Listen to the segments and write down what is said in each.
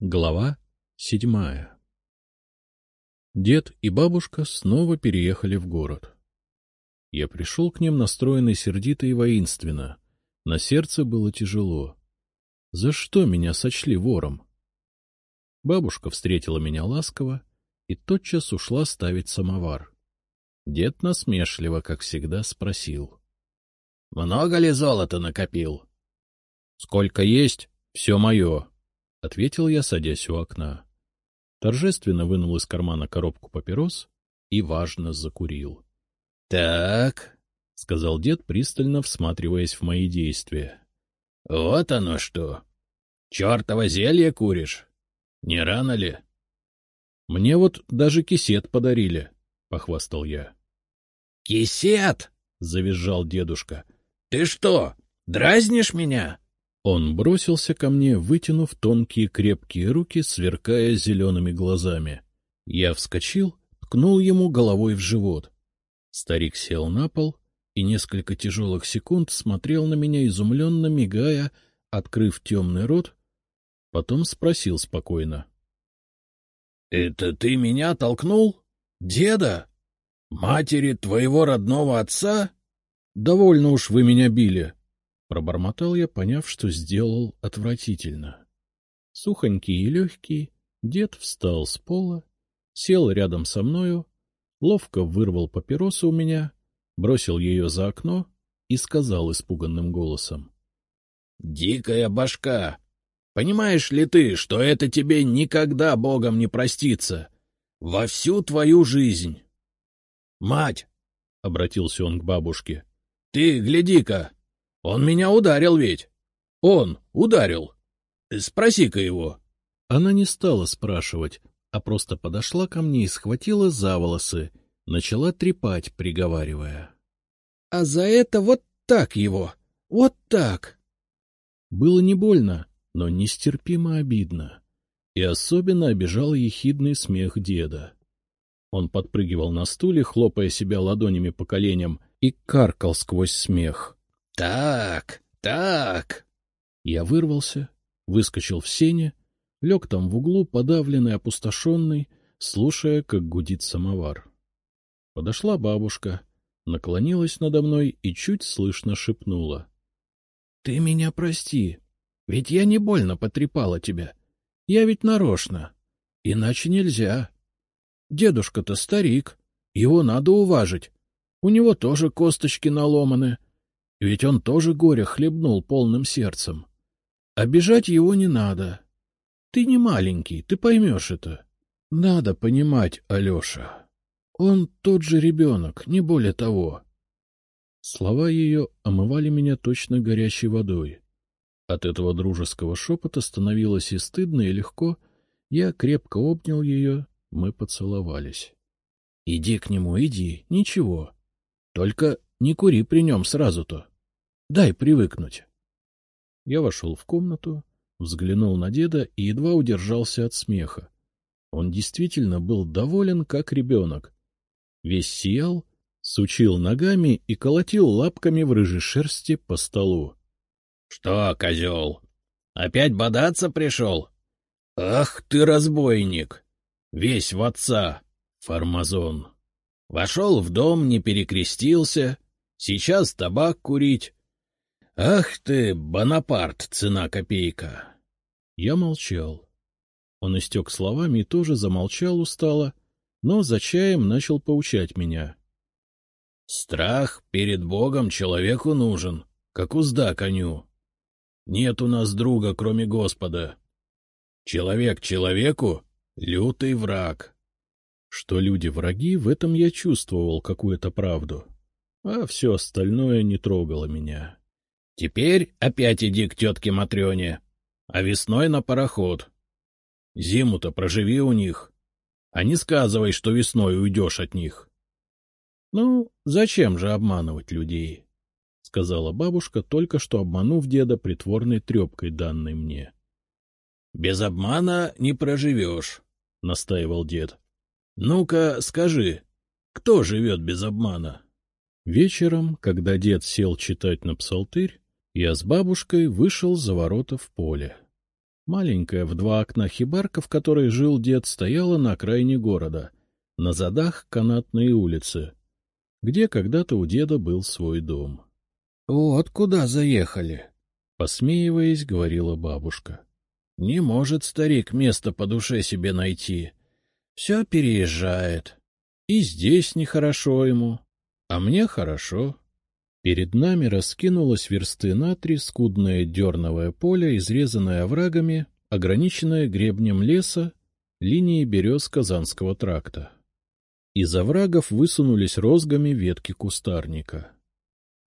Глава седьмая Дед и бабушка снова переехали в город. Я пришел к ним настроенный сердито и воинственно. На сердце было тяжело. За что меня сочли вором? Бабушка встретила меня ласково и тотчас ушла ставить самовар. Дед насмешливо, как всегда, спросил. — Много ли золота накопил? — Сколько есть, все мое, — ответил я, садясь у окна. Торжественно вынул из кармана коробку папирос и, важно, закурил. — Так, — сказал дед, пристально всматриваясь в мои действия. — Вот оно что. Чертово зелье куришь. Не рано ли? — Мне вот даже кисет подарили, — похвастал я. — Кисет? — завизжал дедушка. — Ты что, дразнишь меня? — он бросился ко мне, вытянув тонкие крепкие руки, сверкая зелеными глазами. Я вскочил, ткнул ему головой в живот. Старик сел на пол и несколько тяжелых секунд смотрел на меня, изумленно мигая, открыв темный рот, потом спросил спокойно. — Это ты меня толкнул? Деда? Матери твоего родного отца? — Довольно уж вы меня били, Пробормотал я, поняв, что сделал отвратительно. Сухонький и легкий, дед встал с пола, сел рядом со мною, ловко вырвал папиросу у меня, бросил ее за окно и сказал испуганным голосом. — Дикая башка! Понимаешь ли ты, что это тебе никогда Богом не простится? Во всю твою жизнь! — Мать! — обратился он к бабушке. — Ты гляди-ка! Он меня ударил ведь. Он ударил. Спроси-ка его. Она не стала спрашивать, а просто подошла ко мне и схватила за волосы, начала трепать, приговаривая. — А за это вот так его, вот так. Было не больно, но нестерпимо обидно. И особенно обижал ехидный смех деда. Он подпрыгивал на стуле, хлопая себя ладонями по коленям, и каркал сквозь смех. Так, так. Я вырвался, выскочил в сене, лег там в углу, подавленный, опустошенный, слушая, как гудит самовар. Подошла бабушка, наклонилась надо мной и чуть слышно шепнула. — Ты меня прости, ведь я не больно потрепала тебя. Я ведь нарочно. Иначе нельзя. Дедушка-то старик, его надо уважить. У него тоже косточки наломаны. Ведь он тоже горе хлебнул полным сердцем. Обижать его не надо. Ты не маленький, ты поймешь это. Надо понимать, Алеша. Он тот же ребенок, не более того. Слова ее омывали меня точно горячей водой. От этого дружеского шепота становилось и стыдно, и легко. Я крепко обнял ее, мы поцеловались. — Иди к нему, иди, ничего. Только не кури при нем сразу-то. Дай привыкнуть. Я вошел в комнату, взглянул на деда и едва удержался от смеха. Он действительно был доволен, как ребенок. Весь сиял, сучил ногами и колотил лапками в рыжей шерсти по столу. — Что, козел, опять бодаться пришел? Ах ты, разбойник! Весь в отца, фармазон. Вошел в дом, не перекрестился, сейчас табак курить, «Ах ты, Бонапарт, цена копейка!» Я молчал. Он истек словами и тоже замолчал устало, но за чаем начал поучать меня. «Страх перед Богом человеку нужен, как узда коню. Нет у нас друга, кроме Господа. Человек человеку — лютый враг». Что люди враги, в этом я чувствовал какую-то правду, а все остальное не трогало меня. Теперь опять иди к тетке Матрёне, а весной на пароход. Зиму-то проживи у них, а не сказывай, что весной уйдешь от них. — Ну, зачем же обманывать людей? — сказала бабушка, только что обманув деда притворной трепкой, данной мне. — Без обмана не проживешь, — настаивал дед. — Ну-ка, скажи, кто живет без обмана? Вечером, когда дед сел читать на псалтырь, я с бабушкой вышел за ворота в поле. Маленькая в два окна хибарка, в которой жил дед, стояла на окраине города, на задах канатные улицы, где когда-то у деда был свой дом. — Вот куда заехали, — посмеиваясь, говорила бабушка. — Не может старик место по душе себе найти. Все переезжает. И здесь нехорошо ему, а мне хорошо. Перед нами раскинулось версты на три скудное дерновое поле, изрезанное оврагами, ограниченное гребнем леса, линией берез Казанского тракта. Из оврагов высунулись розгами ветки кустарника.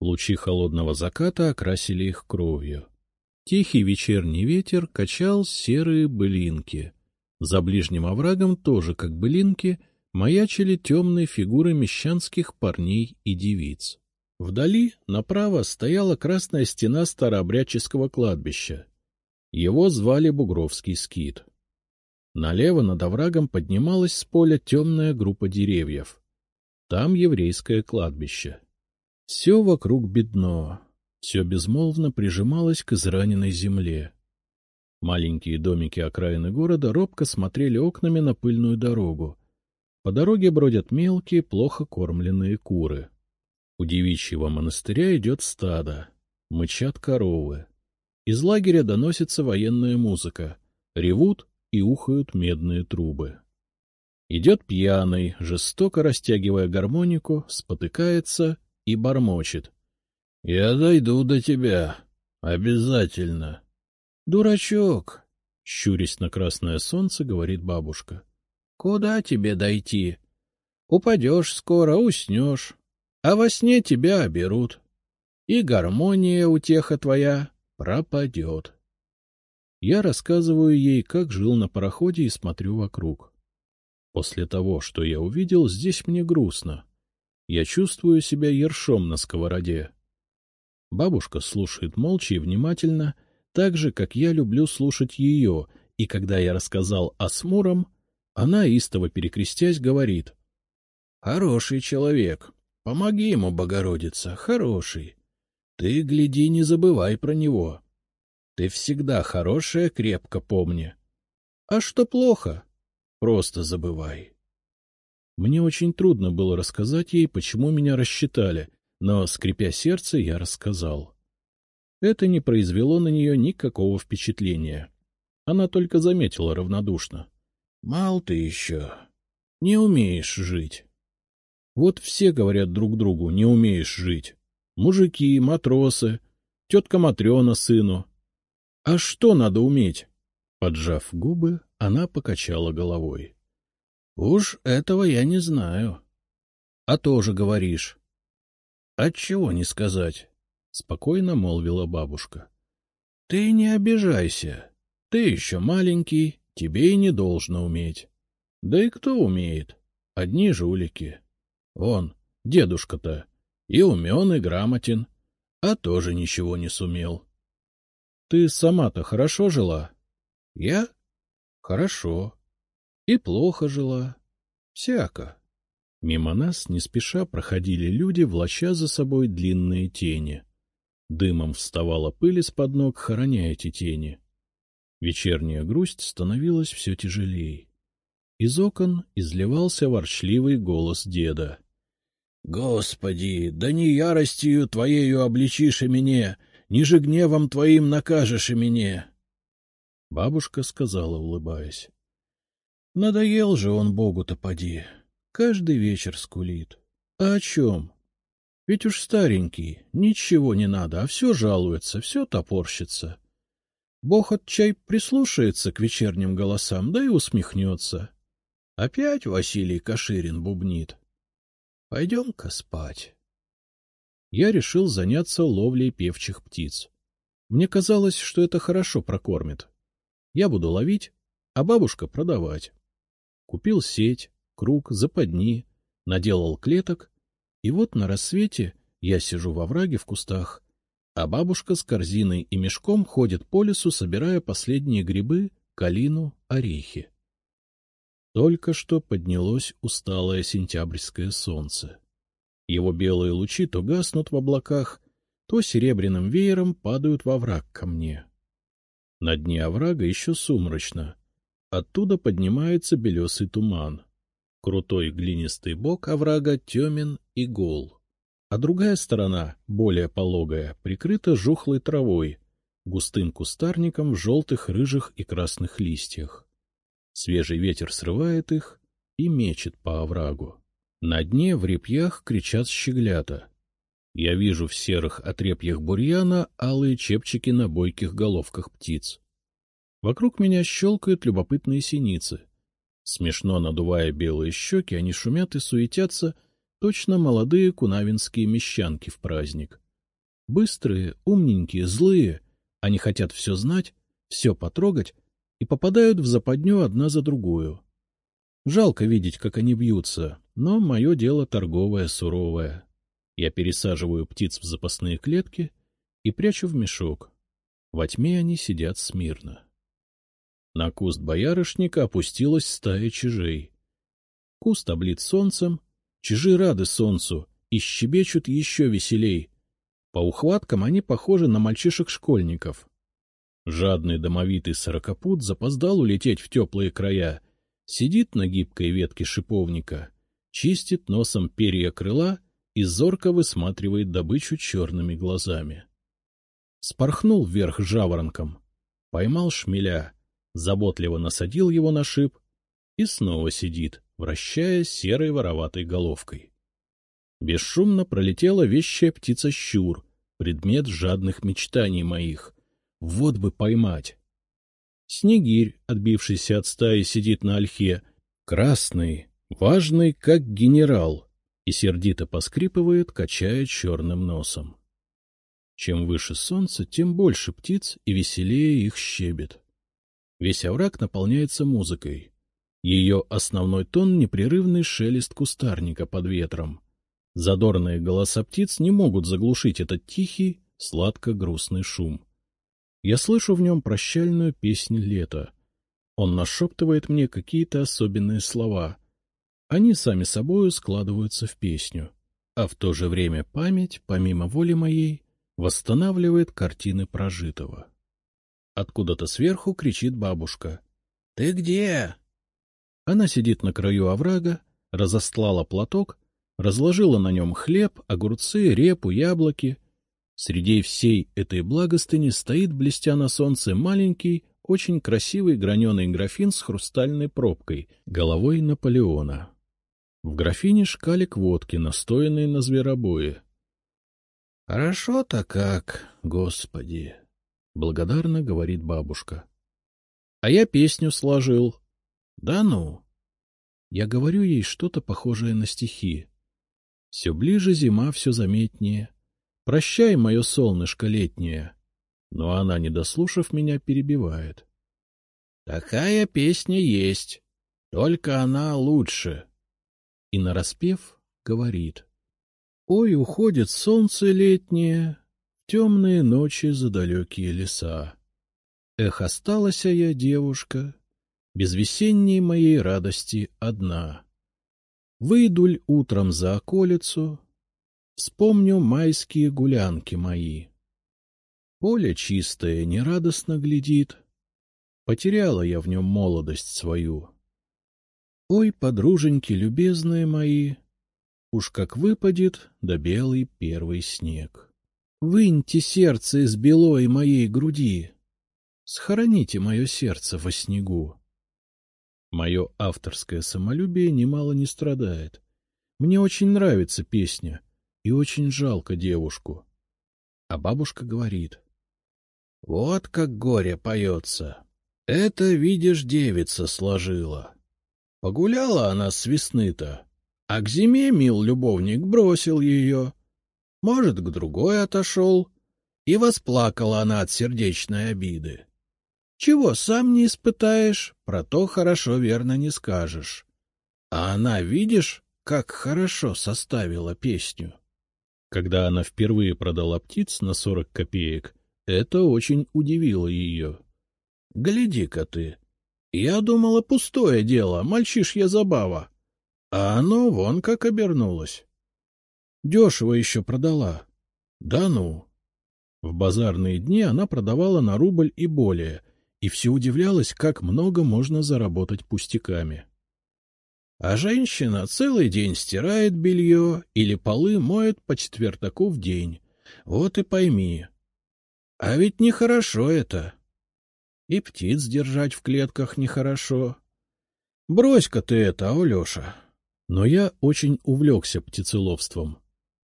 Лучи холодного заката окрасили их кровью. Тихий вечерний ветер качал серые былинки. За ближним оврагом тоже, как былинки, маячили темные фигуры мещанских парней и девиц. Вдали, направо, стояла красная стена старообрядческого кладбища. Его звали Бугровский скит. Налево над оврагом поднималась с поля темная группа деревьев. Там еврейское кладбище. Все вокруг бедно, все безмолвно прижималось к израненной земле. Маленькие домики окраины города робко смотрели окнами на пыльную дорогу. По дороге бродят мелкие, плохо кормленные куры. У девичьего монастыря идет стадо, мычат коровы. Из лагеря доносится военная музыка, ревут и ухают медные трубы. Идет пьяный, жестоко растягивая гармонику, спотыкается и бормочет. — Я дойду до тебя. Обязательно. — Дурачок! — щурясь на красное солнце, говорит бабушка. — Куда тебе дойти? Упадешь скоро, уснешь, а во сне тебя оберут, и гармония утеха твоя пропадет. Я рассказываю ей, как жил на пароходе и смотрю вокруг. После того, что я увидел, здесь мне грустно. Я чувствую себя ершом на сковороде. Бабушка слушает молча и внимательно, так же, как я люблю слушать ее, и когда я рассказал о Смуром, она, истово перекрестясь, говорит. — Хороший человек, Помоги ему, Богородица, хороший. Ты, гляди, не забывай про него. Ты всегда хорошая, крепко помни. А что плохо, просто забывай. Мне очень трудно было рассказать ей, почему меня рассчитали, но, скрипя сердце, я рассказал. Это не произвело на нее никакого впечатления. Она только заметила равнодушно. — Мал ты еще. Не умеешь жить. Вот все говорят друг другу, не умеешь жить. Мужики, матросы, тетка Матрена сыну. А что надо уметь? Поджав губы, она покачала головой. — Уж этого я не знаю. — А тоже говоришь. — Отчего не сказать? — спокойно молвила бабушка. — Ты не обижайся. Ты еще маленький, тебе и не должно уметь. Да и кто умеет? Одни жулики. Он, дедушка-то, и умен, и грамотен, а тоже ничего не сумел. Ты сама-то хорошо жила? Я? Хорошо. И плохо жила. Всяко. Мимо нас не спеша проходили люди, влача за собой длинные тени. Дымом вставала пыль из-под ног, хороня эти тени. Вечерняя грусть становилась все тяжелей. Из окон изливался ворчливый голос деда. — Господи, да не яростью Твоею обличишь и мне, ниже гневом Твоим накажешь и мне. Бабушка сказала, улыбаясь. — Надоел же он Богу-то поди. Каждый вечер скулит. А о чем? Ведь уж старенький, ничего не надо, а все жалуется, все топорщится. Бог от чай прислушается к вечерним голосам, да и усмехнется. Опять Василий Каширин бубнит. Пойдем-ка спать. Я решил заняться ловлей певчих птиц. Мне казалось, что это хорошо прокормит. Я буду ловить, а бабушка продавать. Купил сеть, круг, западни, наделал клеток, и вот на рассвете я сижу во враге в кустах, а бабушка с корзиной и мешком ходит по лесу, собирая последние грибы, калину, орехи. Только что поднялось усталое сентябрьское солнце. Его белые лучи то гаснут в облаках, то серебряным веером падают во враг ко мне. На дне оврага еще сумрачно. Оттуда поднимается белесый туман. Крутой глинистый бок оврага темен и гол. А другая сторона, более пологая, прикрыта жухлой травой, густым кустарником в желтых, рыжих и красных листьях. Свежий ветер срывает их и мечет по оврагу. На дне в репьях кричат щеглята. Я вижу в серых отрепьях бурьяна алые чепчики на бойких головках птиц. Вокруг меня щелкают любопытные синицы. Смешно надувая белые щеки, они шумят и суетятся, точно молодые кунавинские мещанки в праздник. Быстрые, умненькие, злые, они хотят все знать, все потрогать и попадают в западню одна за другую. Жалко видеть, как они бьются, но мое дело торговое, суровое. Я пересаживаю птиц в запасные клетки и прячу в мешок. Во тьме они сидят смирно. На куст боярышника опустилась стая чижей. Куст облит солнцем, чижи рады солнцу и щебечут еще веселей. По ухваткам они похожи на мальчишек-школьников. Жадный домовитый сорокопут запоздал улететь в теплые края, сидит на гибкой ветке шиповника, чистит носом перья крыла и зорко высматривает добычу черными глазами. Спорхнул вверх жаворонком, поймал шмеля — заботливо насадил его на шип и снова сидит, вращая серой вороватой головкой. Бесшумно пролетела вещая птица-щур, предмет жадных мечтаний моих. Вот бы поймать! Снегирь, отбившийся от стаи, сидит на ольхе, красный, важный, как генерал, и сердито поскрипывает, качая черным носом. Чем выше солнце, тем больше птиц и веселее их щебет. Весь овраг наполняется музыкой. Ее основной тон — непрерывный шелест кустарника под ветром. Задорные голоса птиц не могут заглушить этот тихий, сладко-грустный шум. Я слышу в нем прощальную песнь лета. Он нашептывает мне какие-то особенные слова. Они сами собою складываются в песню. А в то же время память, помимо воли моей, восстанавливает картины прожитого. Откуда-то сверху кричит бабушка. — Ты где? Она сидит на краю оврага, разостлала платок, разложила на нем хлеб, огурцы, репу, яблоки. Среди всей этой благостыни стоит, блестя на солнце, маленький, очень красивый граненый графин с хрустальной пробкой, головой Наполеона. В графине шкалик водки, настоянный на зверобое. — Хорошо-то как, господи! — благодарно говорит бабушка. — А я песню сложил. — Да ну! Я говорю ей что-то похожее на стихи. Все ближе зима, все заметнее. Прощай, мое солнышко летнее. Но она, не дослушав меня, перебивает. — Такая песня есть, только она лучше. И нараспев говорит. — Ой, уходит солнце летнее, темные ночи за далекие леса. Эх, осталась я, девушка, без весенней моей радости одна. Выйдуль утром за околицу, вспомню майские гулянки мои. Поле чистое нерадостно глядит, потеряла я в нем молодость свою. Ой, подруженьки любезные мои, уж как выпадет да белый первый снег. Выньте сердце из белой моей груди, схороните мое сердце во снегу. Мое авторское самолюбие немало не страдает. Мне очень нравится песня, и очень жалко девушку. А бабушка говорит. — Вот как горе поется. Это, видишь, девица сложила. Погуляла она с весны-то, а к зиме мил любовник бросил ее может, к другой отошел, и восплакала она от сердечной обиды. Чего сам не испытаешь, про то хорошо верно не скажешь. А она, видишь, как хорошо составила песню. Когда она впервые продала птиц на сорок копеек, это очень удивило ее. — Гляди-ка ты! Я думала, пустое дело, мальчишья забава. А оно вон как обернулось. Дешево еще продала. Да ну. В базарные дни она продавала на рубль и более, и все удивлялась, как много можно заработать пустяками. А женщина целый день стирает белье или полы моет по четвертаку в день. Вот и пойми. А ведь нехорошо это. И птиц держать в клетках нехорошо. Брось-ка ты это, Алеша. Но я очень увлекся птицеловством.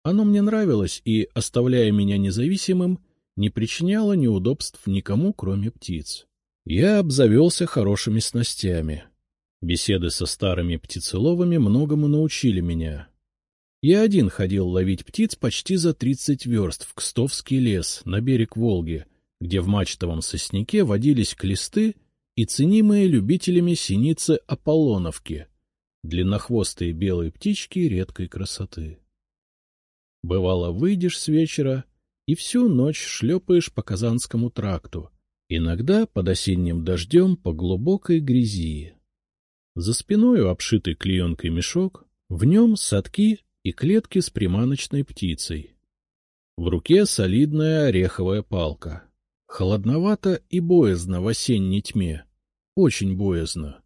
Оно мне нравилось и, оставляя меня независимым, не причиняло неудобств никому, кроме птиц. Я обзавелся хорошими снастями. Беседы со старыми птицеловами многому научили меня. Я один ходил ловить птиц почти за тридцать верст в Кстовский лес, на берег Волги, где в мачтовом сосняке водились клесты и ценимые любителями синицы Аполлоновки, длиннохвостые белые птички редкой красоты. Бывало, выйдешь с вечера и всю ночь шлепаешь по Казанскому тракту, иногда под осенним дождем по глубокой грязи. За спиною обшитый клеенкой мешок, в нем садки и клетки с приманочной птицей. В руке солидная ореховая палка. Холодновато и боязно в осенней тьме. Очень боязно.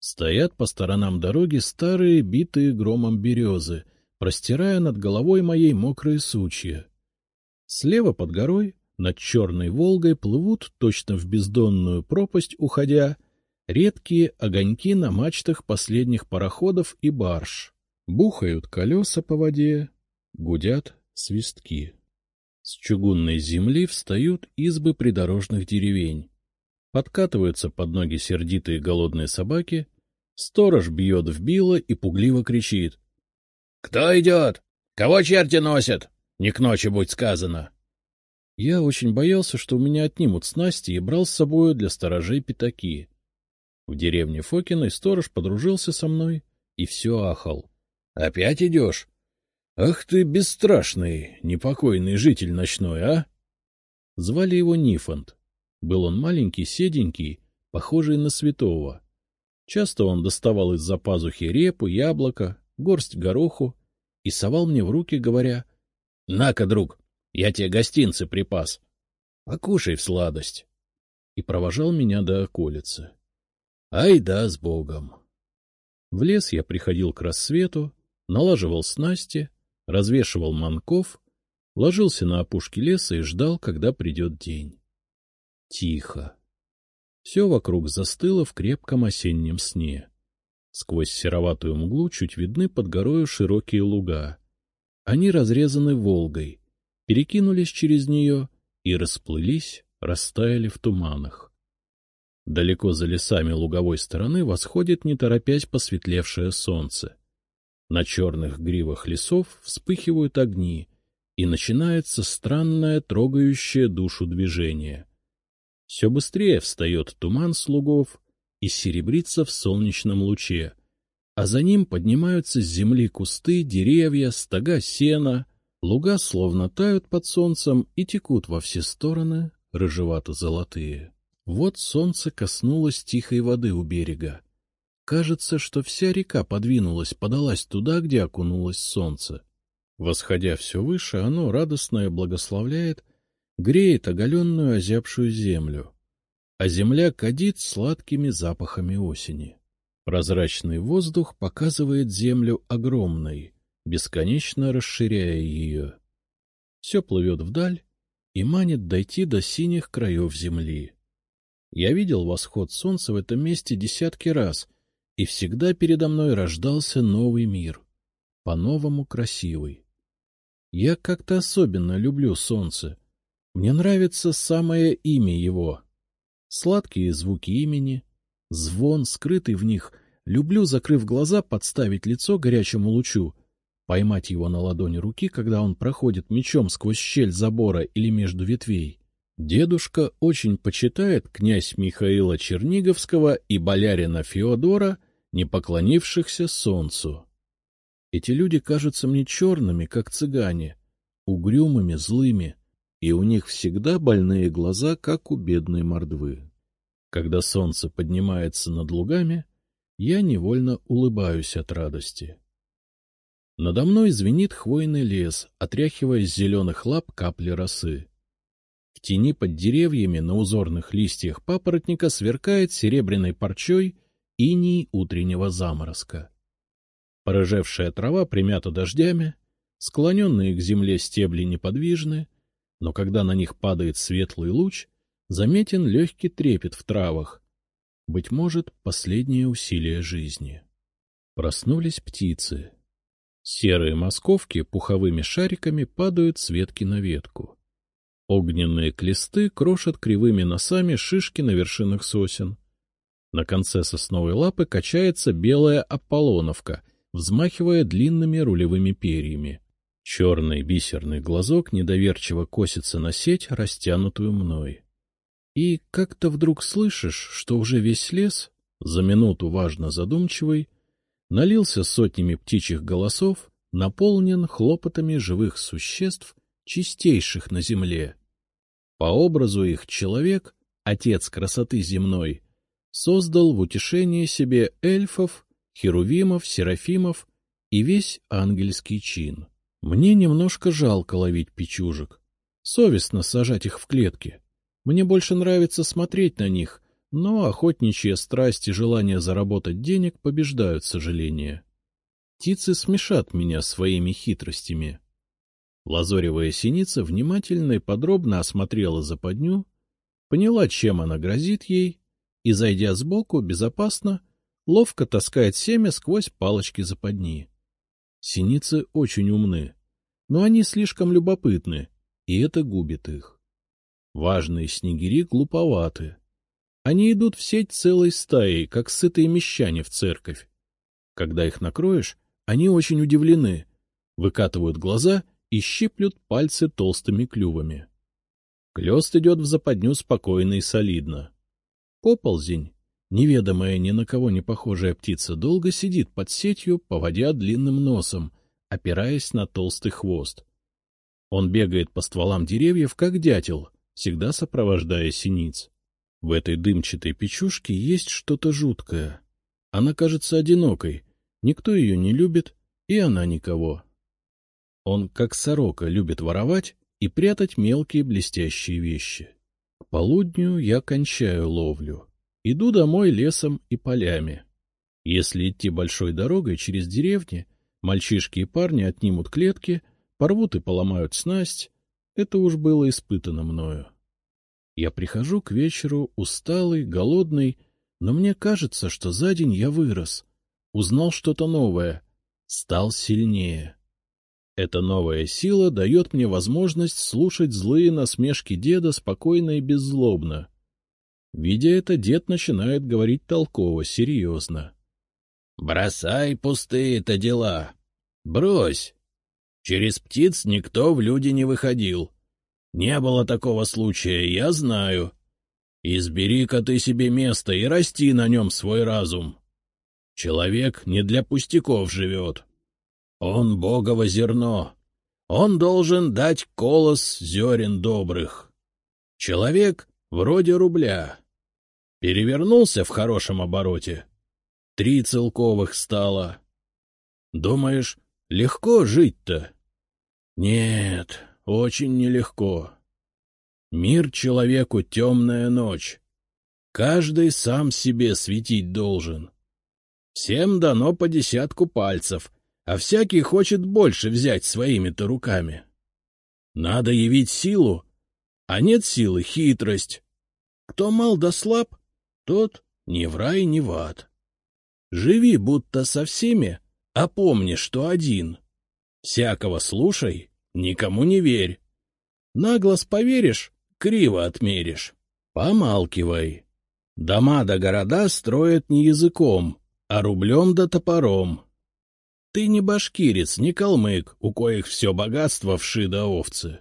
Стоят по сторонам дороги старые, битые громом березы, простирая над головой моей мокрые сучья. Слева под горой, над черной Волгой, плывут, точно в бездонную пропасть уходя, редкие огоньки на мачтах последних пароходов и барж. Бухают колеса по воде, гудят свистки. С чугунной земли встают избы придорожных деревень. Подкатываются под ноги сердитые голодные собаки, сторож бьет в било и пугливо кричит. — Кто идет? Кого черти носят? Не к ночи будь сказано. Я очень боялся, что у меня отнимут снасти, и брал с собою для сторожей пятаки. В деревне Фокиной сторож подружился со мной и все ахал. — Опять идешь? Ах ты, бесстрашный, непокойный житель ночной, а? Звали его Нифонт. Был он маленький, седенький, похожий на святого. Часто он доставал из-за пазухи репу, яблоко, горсть гороху и совал мне в руки, говоря, — На-ка, друг, я тебе гостинцы припас. Покушай в сладость. И провожал меня до околицы. Ай да, с Богом! В лес я приходил к рассвету, налаживал снасти, развешивал манков, ложился на опушке леса и ждал, когда придет день. Тихо. Все вокруг застыло в крепком осеннем сне. Сквозь сероватую мглу чуть видны под горою широкие луга. Они разрезаны Волгой, перекинулись через нее и расплылись, растаяли в туманах. Далеко за лесами луговой стороны восходит, не торопясь, посветлевшее солнце. На черных гривах лесов вспыхивают огни, и начинается странное, трогающее душу движение. Все быстрее встает туман слугов и серебрится в солнечном луче, а за ним поднимаются с земли кусты, деревья, стога сена, луга словно тают под солнцем и текут во все стороны, рыжевато-золотые. Вот солнце коснулось тихой воды у берега. Кажется, что вся река подвинулась, подалась туда, где окунулось солнце. Восходя все выше, оно радостное благословляет, греет оголенную озябшую землю, а земля кадит сладкими запахами осени. Прозрачный воздух показывает землю огромной, бесконечно расширяя ее. Все плывет вдаль и манит дойти до синих краев земли. Я видел восход солнца в этом месте десятки раз, и всегда передо мной рождался новый мир, по-новому красивый. Я как-то особенно люблю солнце. Мне нравится самое имя его. Сладкие звуки имени, звон, скрытый в них. Люблю, закрыв глаза, подставить лицо горячему лучу, поймать его на ладони руки, когда он проходит мечом сквозь щель забора или между ветвей. Дедушка очень почитает князь Михаила Черниговского и болярина Феодора, не поклонившихся солнцу. Эти люди кажутся мне черными, как цыгане, угрюмыми, злыми, и у них всегда больные глаза, как у бедной мордвы. Когда солнце поднимается над лугами, я невольно улыбаюсь от радости. Надо мной звенит хвойный лес, отряхивая с зеленых лап капли росы. Тени под деревьями на узорных листьях папоротника сверкает серебряной парчой иней утреннего заморозка. Порыжевшая трава примята дождями, склоненные к земле стебли неподвижны, но когда на них падает светлый луч, заметен легкий трепет в травах, быть может, последнее усилие жизни. Проснулись птицы. Серые московки пуховыми шариками падают с ветки на ветку. Огненные клесты крошат кривыми носами шишки на вершинах сосен. На конце сосновой лапы качается белая Аполлоновка, взмахивая длинными рулевыми перьями. Черный бисерный глазок недоверчиво косится на сеть, растянутую мной. И как-то вдруг слышишь, что уже весь лес, за минуту важно задумчивый, налился сотнями птичьих голосов, наполнен хлопотами живых существ, чистейших на земле. По образу их человек, отец красоты земной, создал в утешение себе эльфов, херувимов, серафимов и весь ангельский чин. Мне немножко жалко ловить печужек, совестно сажать их в клетки. Мне больше нравится смотреть на них, но охотничья страсть и желание заработать денег побеждают сожаление. Птицы смешат меня своими хитростями. Лазоревая синица внимательно и подробно осмотрела западню, поняла, чем она грозит ей, и, зайдя сбоку, безопасно, ловко таскает семя сквозь палочки западни. Синицы очень умны, но они слишком любопытны, и это губит их. Важные снегири глуповаты. Они идут в сеть целой стаей, как сытые мещане в церковь. Когда их накроешь, они очень удивлены, выкатывают глаза и щиплют пальцы толстыми клювами. Клёст идет в западню спокойно и солидно. Поползень, неведомая ни на кого не похожая птица, долго сидит под сетью, поводя длинным носом, опираясь на толстый хвост. Он бегает по стволам деревьев, как дятел, всегда сопровождая синиц. В этой дымчатой печушке есть что-то жуткое. Она кажется одинокой, никто ее не любит, и она никого. Он, как сорока, любит воровать и прятать мелкие блестящие вещи. К полудню я кончаю ловлю. Иду домой лесом и полями. Если идти большой дорогой через деревни, мальчишки и парни отнимут клетки, порвут и поломают снасть. Это уж было испытано мною. Я прихожу к вечеру усталый, голодный, но мне кажется, что за день я вырос, узнал что-то новое, стал сильнее. Эта новая сила дает мне возможность слушать злые насмешки деда спокойно и беззлобно. Видя это, дед начинает говорить толково, серьезно. — Бросай пустые-то дела. Брось. Через птиц никто в люди не выходил. Не было такого случая, я знаю. Избери-ка ты себе место и расти на нем свой разум. Человек не для пустяков живет. Он богово зерно. Он должен дать колос зерен добрых. Человек вроде рубля. Перевернулся в хорошем обороте. Три целковых стало. Думаешь, легко жить-то? Нет, очень нелегко. Мир человеку темная ночь. Каждый сам себе светить должен. Всем дано по десятку пальцев, а всякий хочет больше взять своими-то руками. Надо явить силу, а нет силы — хитрость. Кто мал да слаб, тот ни в рай, ни в ад. Живи будто со всеми, а помни, что один. Всякого слушай, никому не верь. Наглос поверишь, криво отмеришь. Помалкивай. Дома да города строят не языком, а рублем да топором. Ты не башкирец, не калмык, у коих все богатство вши да овцы.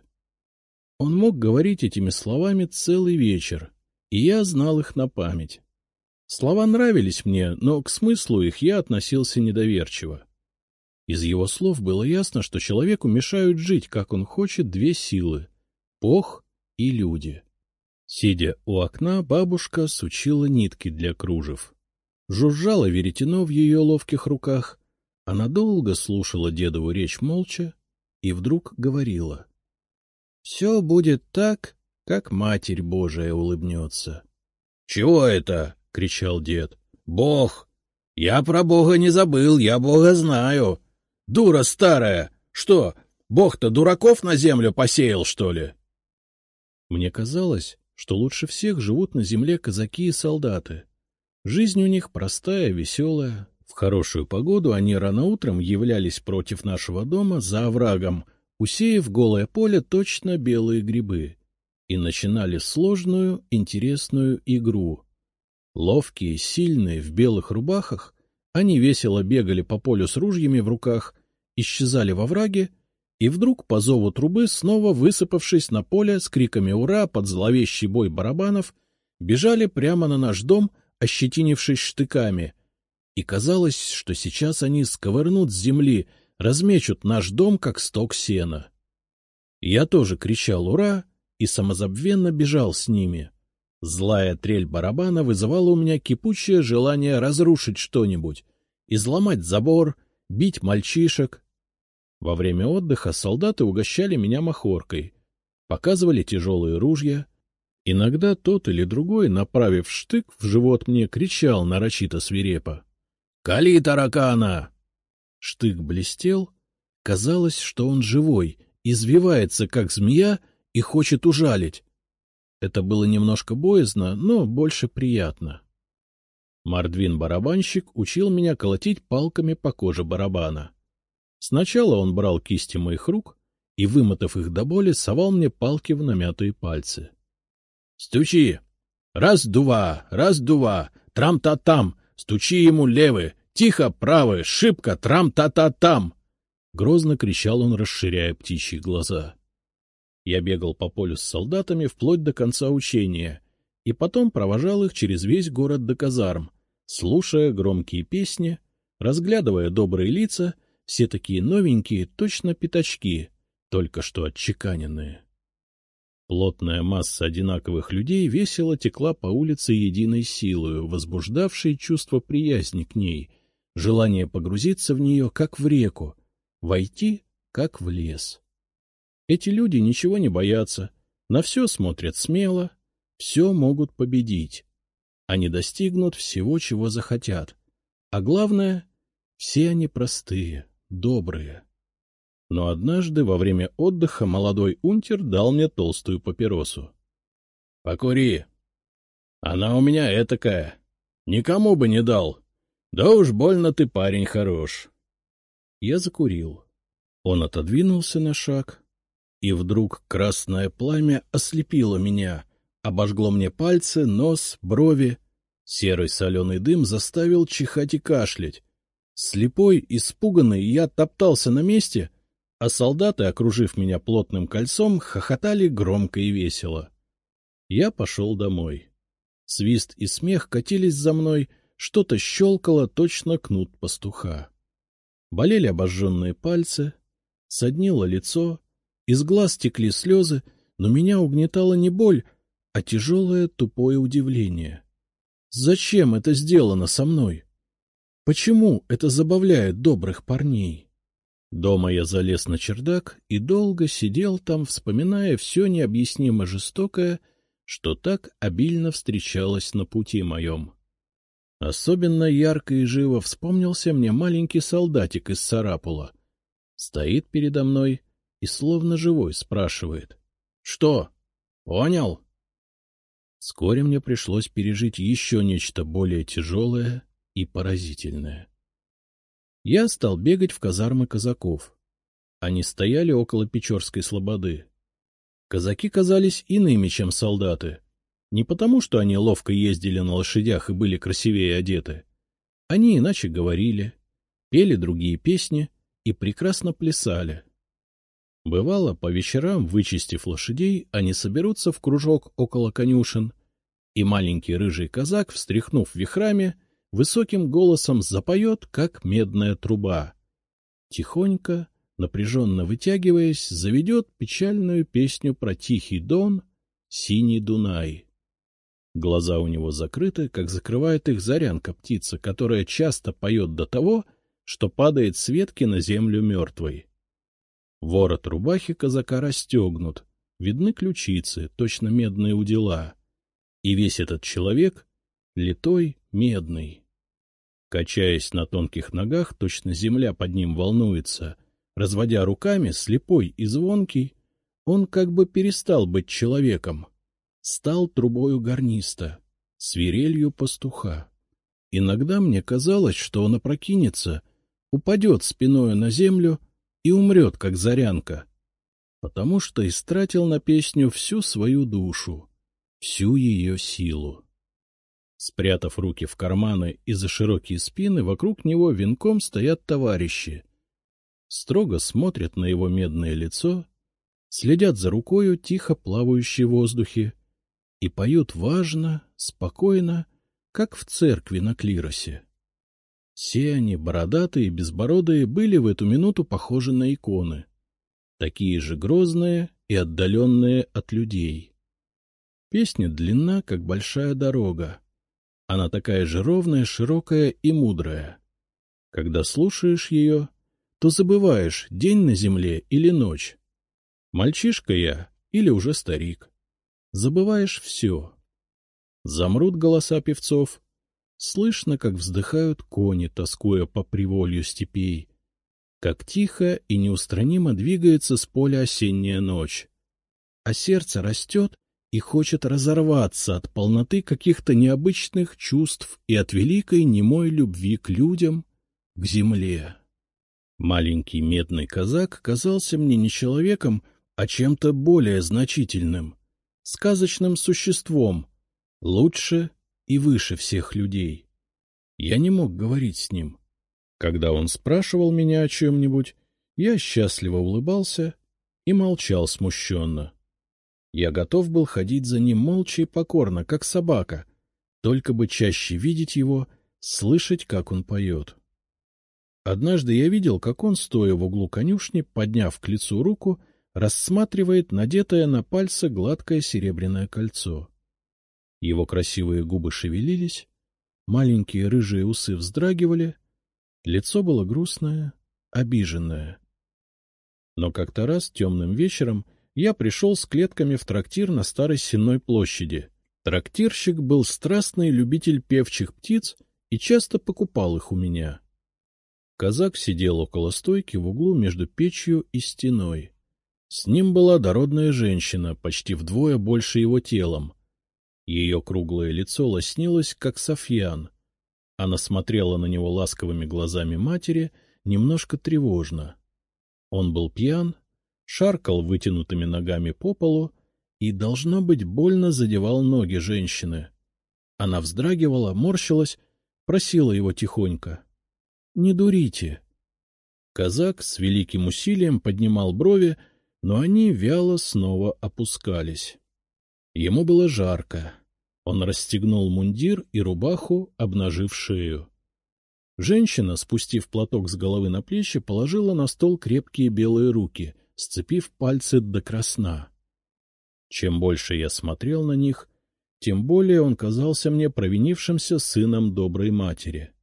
Он мог говорить этими словами целый вечер, и я знал их на память. Слова нравились мне, но к смыслу их я относился недоверчиво. Из его слов было ясно, что человеку мешают жить, как он хочет, две силы — Бог и люди. Сидя у окна, бабушка сучила нитки для кружев. Жужжало веретено в ее ловких руках, она долго слушала дедову речь молча и вдруг говорила. — Все будет так, как Матерь Божия улыбнется. — Чего это? — кричал дед. — Бог! Я про Бога не забыл, я Бога знаю. Дура старая! Что, Бог-то дураков на землю посеял, что ли? Мне казалось, что лучше всех живут на земле казаки и солдаты. Жизнь у них простая, веселая. В хорошую погоду они рано утром являлись против нашего дома за оврагом, усеяв голое поле точно белые грибы, и начинали сложную, интересную игру. Ловкие, сильные, в белых рубахах, они весело бегали по полю с ружьями в руках, исчезали во враге и вдруг по зову трубы, снова высыпавшись на поле с криками «Ура!» под зловещий бой барабанов, бежали прямо на наш дом, ощетинившись штыками. И казалось, что сейчас они сковырнут с земли, размечут наш дом, как сток сена. Я тоже кричал «Ура!» и самозабвенно бежал с ними. Злая трель барабана вызывала у меня кипучее желание разрушить что-нибудь, изломать забор, бить мальчишек, во время отдыха солдаты угощали меня махоркой, показывали тяжелые ружья. Иногда тот или другой, направив штык в живот мне, кричал нарочито свирепо. — Кали таракана! Штык блестел. Казалось, что он живой, извивается, как змея, и хочет ужалить. Это было немножко боязно, но больше приятно. Мордвин-барабанщик учил меня колотить палками по коже барабана. Сначала он брал кисти моих рук и, вымотав их до боли, совал мне палки в намятые пальцы. — Стучи! Раз-два, раз-два, трам-та-там, стучи ему левый, тихо правый, шибко, трам-та-та-там! Грозно кричал он, расширяя птичьи глаза. Я бегал по полю с солдатами вплоть до конца учения и потом провожал их через весь город до казарм, слушая громкие песни, разглядывая добрые лица — все такие новенькие, точно пятачки, только что отчеканенные. Плотная масса одинаковых людей весело текла по улице единой силою, возбуждавшей чувство приязни к ней, желание погрузиться в нее, как в реку, войти, как в лес. Эти люди ничего не боятся, на все смотрят смело, все могут победить. Они достигнут всего, чего захотят. А главное, все они простые, добрые. Но однажды во время отдыха молодой унтер дал мне толстую папиросу. — Покури. Она у меня этакая. Никому бы не дал. Да уж больно ты парень хорош. Я закурил. Он отодвинулся на шаг, и вдруг красное пламя ослепило меня, обожгло мне пальцы, нос, брови. Серый соленый дым заставил чихать и кашлять. Слепой, испуганный, я топтался на месте, а солдаты, окружив меня плотным кольцом, хохотали громко и весело. Я пошел домой. Свист и смех катились за мной, что-то щелкало, точно кнут пастуха. Болели обожженные пальцы, соднило лицо, из глаз текли слезы, но меня угнетала не боль, а тяжелое тупое удивление. Зачем это сделано со мной? Почему это забавляет добрых парней? Дома я залез на чердак и долго сидел там, вспоминая все необъяснимо жестокое, что так обильно встречалось на пути моем. Особенно ярко и живо вспомнился мне маленький солдатик из Сарапула. Стоит передо мной и словно живой спрашивает. — Что? Понял? Вскоре мне пришлось пережить еще нечто более тяжелое и поразительное. Я стал бегать в казармы казаков. Они стояли около Печорской слободы. Казаки казались иными, чем солдаты. Не потому, что они ловко ездили на лошадях и были красивее одеты. Они иначе говорили, пели другие песни и прекрасно плясали. Бывало, по вечерам, вычистив лошадей, они соберутся в кружок около конюшен, и маленький рыжий казак, встряхнув вихрами, высоким голосом запоет, как медная труба. Тихонько, напряженно вытягиваясь, заведет печальную песню про тихий дон, синий Дунай. Глаза у него закрыты, как закрывает их зарянка птица, которая часто поет до того, что падает с ветки на землю мертвой. Ворот рубахи казака расстегнут, видны ключицы, точно медные удила, и весь этот человек — литой медный. Качаясь на тонких ногах, точно земля под ним волнуется, разводя руками, слепой и звонкий, он как бы перестал быть человеком, стал трубою гарниста, свирелью пастуха. Иногда мне казалось, что он опрокинется, упадет спиною на землю и умрет, как зарянка, потому что истратил на песню всю свою душу, всю ее силу. Спрятав руки в карманы и за широкие спины, вокруг него венком стоят товарищи. Строго смотрят на его медное лицо, следят за рукою, тихо плавающей в воздухе, и поют важно, спокойно, как в церкви на клиросе. Все они, бородатые и безбородые, были в эту минуту похожи на иконы, такие же грозные и отдаленные от людей. Песня длинна, как большая дорога. Она такая же ровная, широкая и мудрая. Когда слушаешь ее, то забываешь, день на земле или ночь. Мальчишка я или уже старик. Забываешь все. Замрут голоса певцов. Слышно, как вздыхают кони, тоскуя по приволью степей. Как тихо и неустранимо двигается с поля осенняя ночь. А сердце растет и хочет разорваться от полноты каких-то необычных чувств и от великой немой любви к людям, к земле. Маленький медный казак казался мне не человеком, а чем-то более значительным, сказочным существом, лучше и выше всех людей. Я не мог говорить с ним. Когда он спрашивал меня о чем-нибудь, я счастливо улыбался и молчал смущенно. Я готов был ходить за ним молча и покорно, как собака, только бы чаще видеть его, слышать, как он поет. Однажды я видел, как он, стоя в углу конюшни, подняв к лицу руку, рассматривает надетое на пальце гладкое серебряное кольцо. Его красивые губы шевелились, маленькие рыжие усы вздрагивали, лицо было грустное, обиженное. Но как-то раз темным вечером я пришел с клетками в трактир на Старой Сенной площади. Трактирщик был страстный любитель певчих птиц и часто покупал их у меня. Казак сидел около стойки в углу между печью и стеной. С ним была дородная женщина, почти вдвое больше его телом. Ее круглое лицо лоснилось, как софьян. Она смотрела на него ласковыми глазами матери, немножко тревожно. Он был пьян, шаркал вытянутыми ногами по полу и, должно быть, больно задевал ноги женщины. Она вздрагивала, морщилась, просила его тихонько. — Не дурите. Казак с великим усилием поднимал брови, но они вяло снова опускались. Ему было жарко. Он расстегнул мундир и рубаху, обнажив шею. Женщина, спустив платок с головы на плечи, положила на стол крепкие белые руки, сцепив пальцы до красна. Чем больше я смотрел на них, тем более он казался мне провинившимся сыном доброй матери.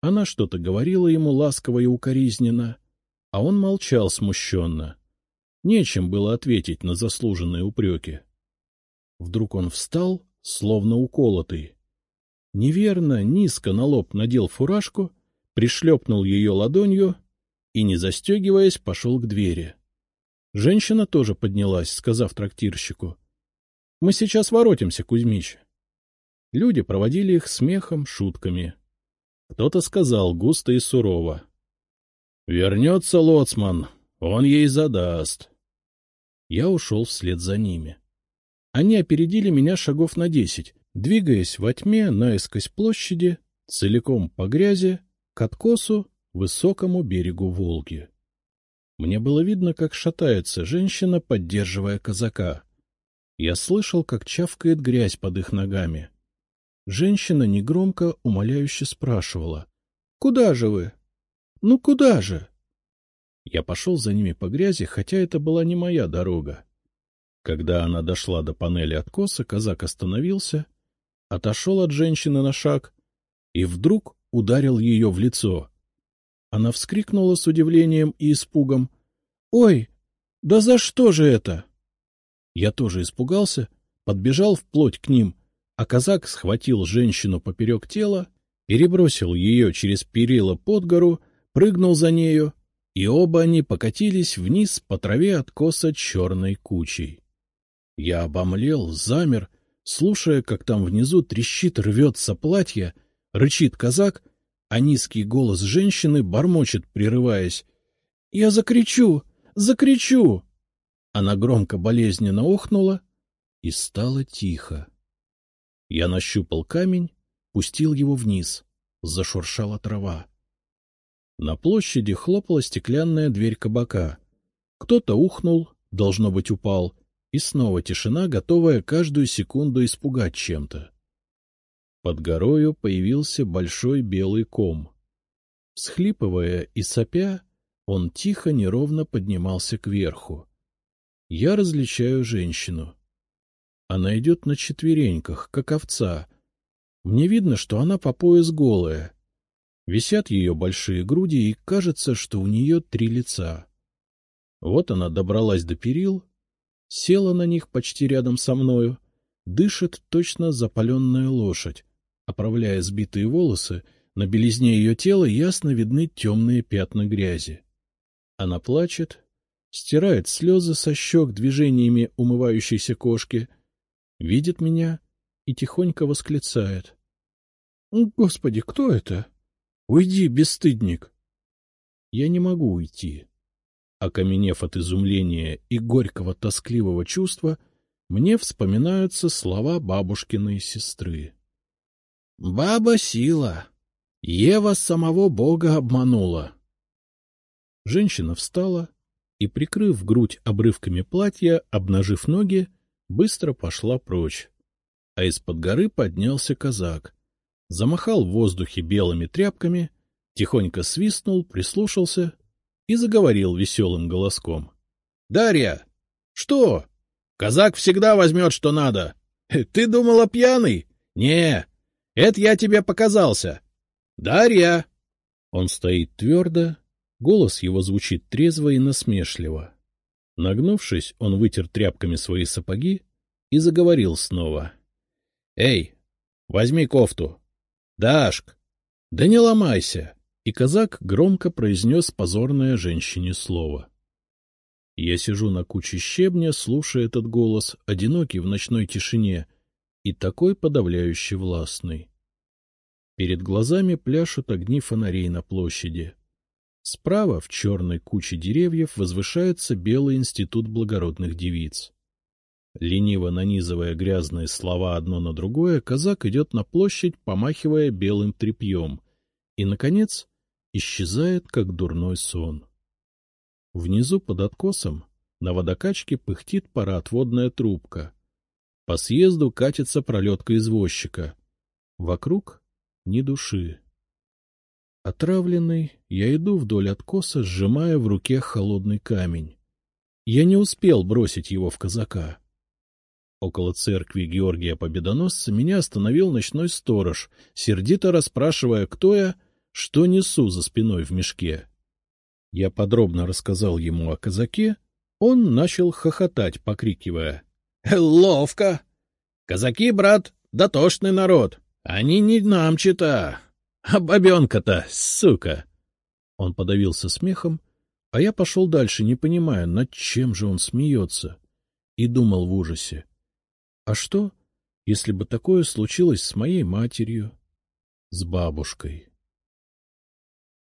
Она что-то говорила ему ласково и укоризненно, а он молчал смущенно. Нечем было ответить на заслуженные упреки. Вдруг он встал, словно уколотый. Неверно, низко на лоб надел фуражку, пришлепнул ее ладонью и, не застегиваясь, пошел к двери. Женщина тоже поднялась, сказав трактирщику. — Мы сейчас воротимся, Кузьмич. Люди проводили их смехом, шутками. Кто-то сказал густо и сурово. — Вернется лоцман, он ей задаст. Я ушел вслед за ними. Они опередили меня шагов на десять, двигаясь во тьме наискось площади, целиком по грязи, к откосу, высокому берегу Волги. Мне было видно, как шатается женщина, поддерживая казака. Я слышал, как чавкает грязь под их ногами. Женщина негромко, умоляюще спрашивала. — Куда же вы? Ну, куда же? Я пошел за ними по грязи, хотя это была не моя дорога. Когда она дошла до панели откоса, казак остановился, отошел от женщины на шаг и вдруг ударил ее в лицо. Она вскрикнула с удивлением и испугом. — Ой, да за что же это? Я тоже испугался, подбежал вплоть к ним, а казак схватил женщину поперек тела, перебросил ее через перила под гору, прыгнул за нею, и оба они покатились вниз по траве откоса черной кучей. Я обомлел, замер, слушая, как там внизу трещит, рвется платье, рычит казак, а низкий голос женщины бормочет, прерываясь. — Я закричу! Закричу! Она громко болезненно охнула, и стало тихо. Я нащупал камень, пустил его вниз. Зашуршала трава. На площади хлопала стеклянная дверь кабака. Кто-то ухнул, должно быть, упал, и снова тишина, готовая каждую секунду испугать чем-то. Под горою появился большой белый ком. Схлипывая и сопя, он тихо, неровно поднимался кверху. Я различаю женщину. Она идет на четвереньках, как овца. Мне видно, что она по пояс голая. Висят ее большие груди, и кажется, что у нее три лица. Вот она добралась до перил, села на них почти рядом со мною, дышит точно запаленная лошадь, оправляя сбитые волосы, на белизне ее тела ясно видны темные пятна грязи. Она плачет, стирает слезы со щек движениями умывающейся кошки, видит меня и тихонько восклицает. — Господи, кто это? Уйди, бесстыдник! Я не могу уйти. Окаменев от изумления и горького тоскливого чувства, мне вспоминаются слова бабушкиной сестры. — Баба сила! Ева самого Бога обманула! Женщина встала и, прикрыв грудь обрывками платья, обнажив ноги, быстро пошла прочь. А из-под горы поднялся казак. Замахал в воздухе белыми тряпками, тихонько свистнул, прислушался и заговорил веселым голоском. — Дарья! Что? Казак всегда возьмет, что надо. Ты думала пьяный? Не, это я тебе показался. Дарья! Он стоит твердо, голос его звучит трезво и насмешливо. Нагнувшись, он вытер тряпками свои сапоги и заговорил снова. — Эй, возьми кофту. — Дашк! Да не ломайся! И казак громко произнес позорное женщине слово. Я сижу на куче щебня, слушая этот голос, одинокий в ночной тишине и такой подавляющий властный. Перед глазами пляшут огни фонарей на площади. Справа, в черной куче деревьев, возвышается Белый институт благородных девиц. Лениво нанизывая грязные слова одно на другое, казак идет на площадь, помахивая белым тряпьем, и, наконец, исчезает, как дурной сон. Внизу под откосом на водокачке пыхтит пароотводная трубка. По съезду катится пролетка извозчика. Вокруг ни души. Отравленный, я иду вдоль откоса, сжимая в руке холодный камень. Я не успел бросить его в казака. Около церкви Георгия Победоносца меня остановил ночной сторож, сердито расспрашивая, кто я, что несу за спиной в мешке. Я подробно рассказал ему о казаке, он начал хохотать, покрикивая. — Ловко! Казаки, брат, дотошный народ, они не нам чита, а бабенка-то, сука! Он подавился смехом, а я пошел дальше, не понимая, над чем же он смеется, и думал в ужасе. А что, если бы такое случилось с моей матерью, с бабушкой?